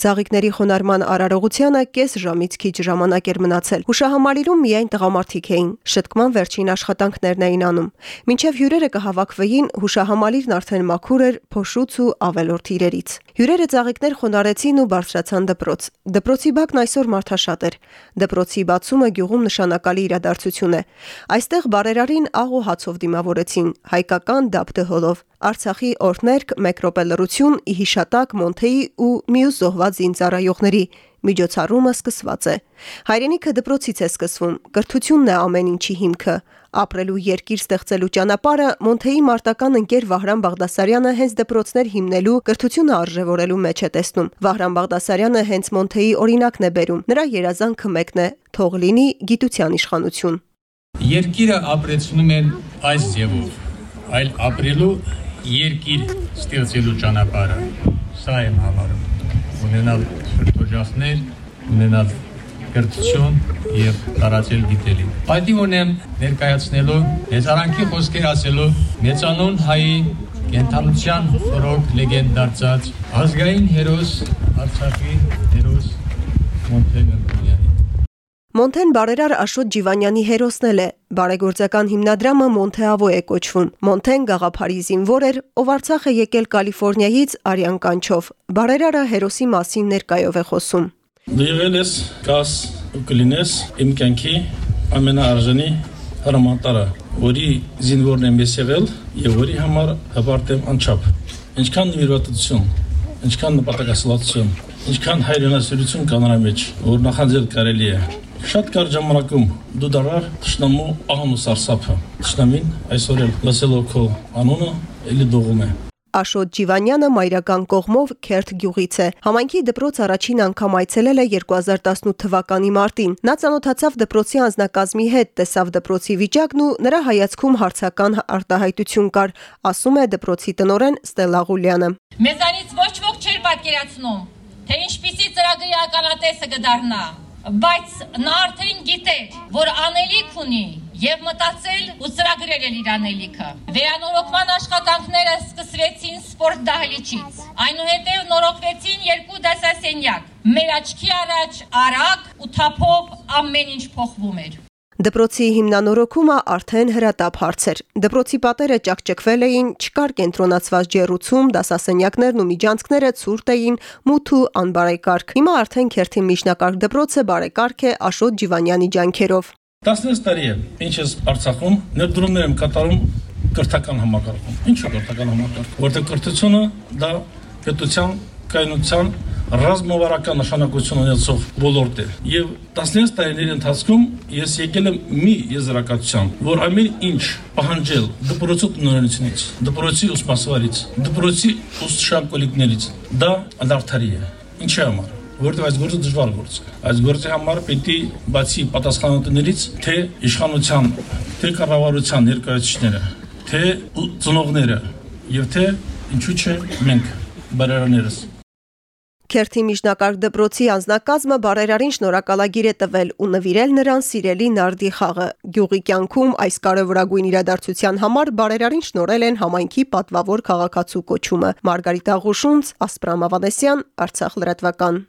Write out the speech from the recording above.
Ձաղիկների խոնարհման արարողությանը կես ժամից քիչ ժամանակ էր մնացել։ Հուշահամալիրում միայն տղամարդիկ էին։ Շտկման վերջին աշխատանքներն էին անում։ Մինչև հյուրերը կհավաքվեին, հուշահամալիրն արդեն մաքուր էր փոշուց ու ավելորդ իրերից։ Հյուրերը ծաղիկներ խոնարեցին ու բարձրացան դպրոց։ Դպրոցի բակն այսօր մարդաշատ էր։ Դպրոցի բացումը գյուղում նշանակալի իրադարձություն է։ Այստեղ բարերարին աղ ու հացով դիմավորեցին, հայկական դափտհոլով։ Արցախի օրհներկ մեկ րոպե լռություն ի հիշատակ Մոնթեի ու մյուս զոհված զինծառայողների միջոցառումը սկսված է։ Հայրենիքը դպրոցից է սկսվում, կրթությունն է ամեն ինչի հիմքը։ Ապրելու երկիր ստեղծելու ճանապարհը Մոնթեի մարտական ընկեր Վահրամ Բաղդասարյանը հենց դպրոցներ հիմնելու, կրթությունը արժևորելու մեջ է տեսնում։ Վահրամ Բաղդասարյանը հենց Մոնթեի օրինակն է բերում։ Նրա երազանքը մեկն է՝ թող լինի գիտության իշխանություն։ Երկիրը ապրեցնում են այս ձևով, այլ ապրելու երկիր ստեղծելու ճանապարհը։ Սա եմ համարում։ Ունենալ շրջօջախներ, ունենալ կրթություն եւ տարածել գիտելիք։ Պատիվ ունեմ ներկայացնելու հեծարանքի խոսքեր ասելու մեծանուն հայի կենթանության ռոք լեգենդ դարձած ազգային հերոս Արցախի հերոս Անկունյանի Մոնթեն բարերար Աշոտ Ջիվանյանի հերոսն է։ Բարեգործական հիմնադրամը Մոնթեավո է կոչվում։ Մոնթեն գաղափարի զինվոր էր, ով Արցախ է եկել Կալիֆոռնիայից արյան կանչով։ Բարերարը հերոսի մասին ներկայով է խոսում։ Դու եղել ես կաս ու կլինես իմ կյանքի ամենաարժանի հրամանատարը, որի զինվորն եմ ես եղել եւ որի համար հպարտեմ անչափ։ Ինչքան նվիրվածություն, ինչքան նպատակասլացություն, ինչքան հայրենասիրություն կա նրա մեջ, որ նախանձել կարելի է։ Շատ կար ժամանակում դու դարար ճշնամու ահն ու սարսափը։ Ճշնամին այսօր էլ լսելով քո անունը էլի դողում է։ Աշոտ Ջիվանյանը մայրական կողմով Քերթ գյուղից է։ Համայնքի դպրոց առաջին անգամ այցելել է 2018 թվականի մարտին։ Նա ծանոթացավ դպրոցի անձնակազմի հետ, տեսավ դպրոցի վիճակն ու նրա հայացքում հարցական արտահայտություն կար, ասում է դպրոցի տնորեն Ստելա Ղուլյանը։ Մեզանից ոչ ոք չէր պատկերացնում, թե ինչպիսի ծրագրի ականատեսը կդառնա, բայց նա արդեն գիտեր, որ անելիք ունի եւ մտածել ու ծրագրել էր իր անելիքը։ Վերանորոգման աշխատանքները սկսվեցին սպորտ դահլիճից։ Այնուհետև նորոգվեցին երկու դասասենյակ։ Մեր աչքի առաջ արագ ու թափով ամեն ինչ փոխվում էր։ Դպրոցի հիմնանորոգումը արդեն հրատապ հարց էր։ Դպրոցի պատերը ճակճկվել էին, չկար կենտրոնացված ջեռուցում, դասասենյակներն ու միջանցքները ցուրտ էին, մութ ու անբարեկարգ։ Հիմա արդեն Քերթի միջնակարգ դպրոցը բարեկարգ է Աշոտ Ջիվանյանի ջանքերով։ 16 տարի է, ինչ ես Արցախում ներդրումներ եմ կատարում կրթական համակարգում։ Ինչու կրթական համակարգ։ Որտեղ կրթությունը դա պետության կայունության ռազմավարական նշանակություն ունեցող ոլորտ է։ Եվ 16 տարիների ընթացքում ես եկել եմ մի եզրակացության, որ ամեն ինչ պահանջել դպրոցի տնօրենությունից, դպրոցի ուսմասվարից, դպրոցի ուսուցչակոլիկներից դա անարդարի է։ Ինչի համար որովհետև այս գործը դժվար գործ է։ Այս գործի համար պետք է բացի պատասխանատուներից, թե իշխանության, թե կառավարության ներկայացուցիչները, թե ծնողները եւ թե ինչու՞ չէ մենք բարերարներս Քերթի միջնակարգ դպրոցի անձնակազմը բարերարին շնորհակալագիր է տվել ու նվիրել նրան սիրելի նարդի խաղը։ Գյուղի կյանքում այս կարևորագույն իրադարձության համար բարերարին շնորհել են համայնքի պատվավոր քաղաքացու կոչումը։ Մարգարիտ Աղուշունց, Ասպրամ Ավանեսյան, Արցախ լրատվական։